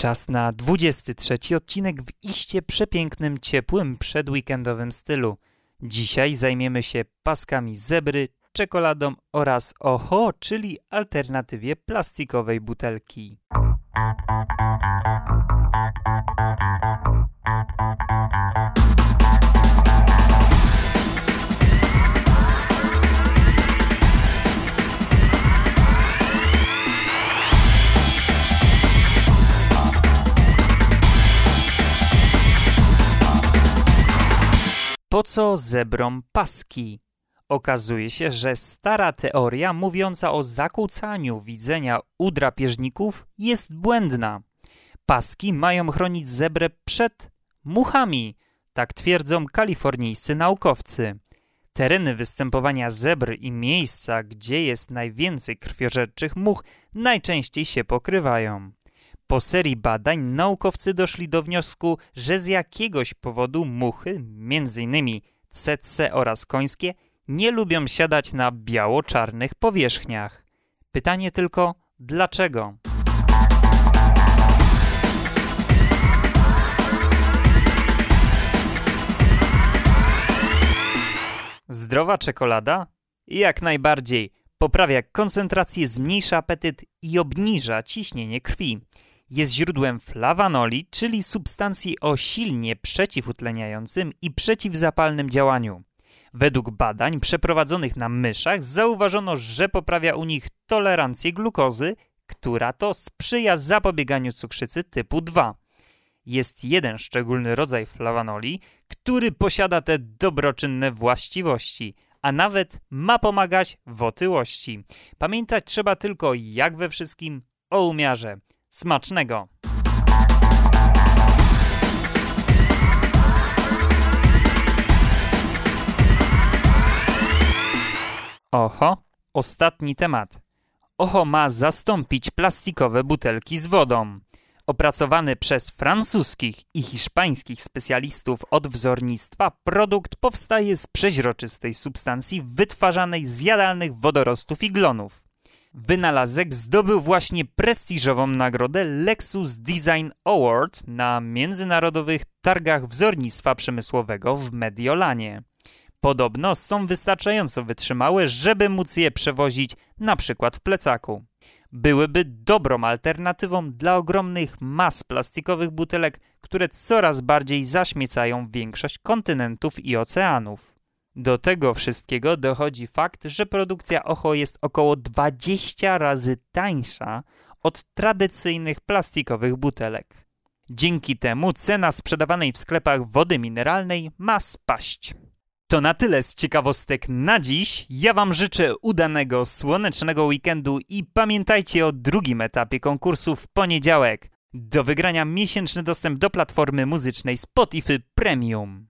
Czas na 23 odcinek w iście przepięknym, ciepłym, przedweekendowym stylu. Dzisiaj zajmiemy się paskami zebry, czekoladą oraz oho, czyli alternatywie plastikowej butelki. Po co zebrom paski? Okazuje się, że stara teoria mówiąca o zakłócaniu widzenia u drapieżników jest błędna. Paski mają chronić zebrę przed muchami, tak twierdzą kalifornijscy naukowcy. Tereny występowania zebr i miejsca, gdzie jest najwięcej krwiożerczych much, najczęściej się pokrywają. Po serii badań naukowcy doszli do wniosku, że z jakiegoś powodu muchy, m.in. CC oraz końskie, nie lubią siadać na biało-czarnych powierzchniach. Pytanie tylko, dlaczego? Zdrowa czekolada? Jak najbardziej. Poprawia koncentrację, zmniejsza apetyt i obniża ciśnienie krwi jest źródłem flawanoli, czyli substancji o silnie przeciwutleniającym i przeciwzapalnym działaniu. Według badań przeprowadzonych na myszach zauważono, że poprawia u nich tolerancję glukozy, która to sprzyja zapobieganiu cukrzycy typu 2. Jest jeden szczególny rodzaj flawanoli, który posiada te dobroczynne właściwości, a nawet ma pomagać w otyłości. Pamiętać trzeba tylko, jak we wszystkim, o umiarze. Smacznego! Oho, ostatni temat. Oho ma zastąpić plastikowe butelki z wodą. Opracowany przez francuskich i hiszpańskich specjalistów od wzornictwa, produkt powstaje z przeźroczystej substancji wytwarzanej z jadalnych wodorostów i glonów. Wynalazek zdobył właśnie prestiżową nagrodę Lexus Design Award na międzynarodowych targach wzornictwa przemysłowego w Mediolanie. Podobno są wystarczająco wytrzymałe, żeby móc je przewozić na przykład w plecaku. Byłyby dobrą alternatywą dla ogromnych mas plastikowych butelek, które coraz bardziej zaśmiecają większość kontynentów i oceanów. Do tego wszystkiego dochodzi fakt, że produkcja OHO jest około 20 razy tańsza od tradycyjnych plastikowych butelek. Dzięki temu cena sprzedawanej w sklepach wody mineralnej ma spaść. To na tyle z ciekawostek na dziś. Ja Wam życzę udanego, słonecznego weekendu i pamiętajcie o drugim etapie konkursu w poniedziałek. Do wygrania miesięczny dostęp do platformy muzycznej Spotify Premium.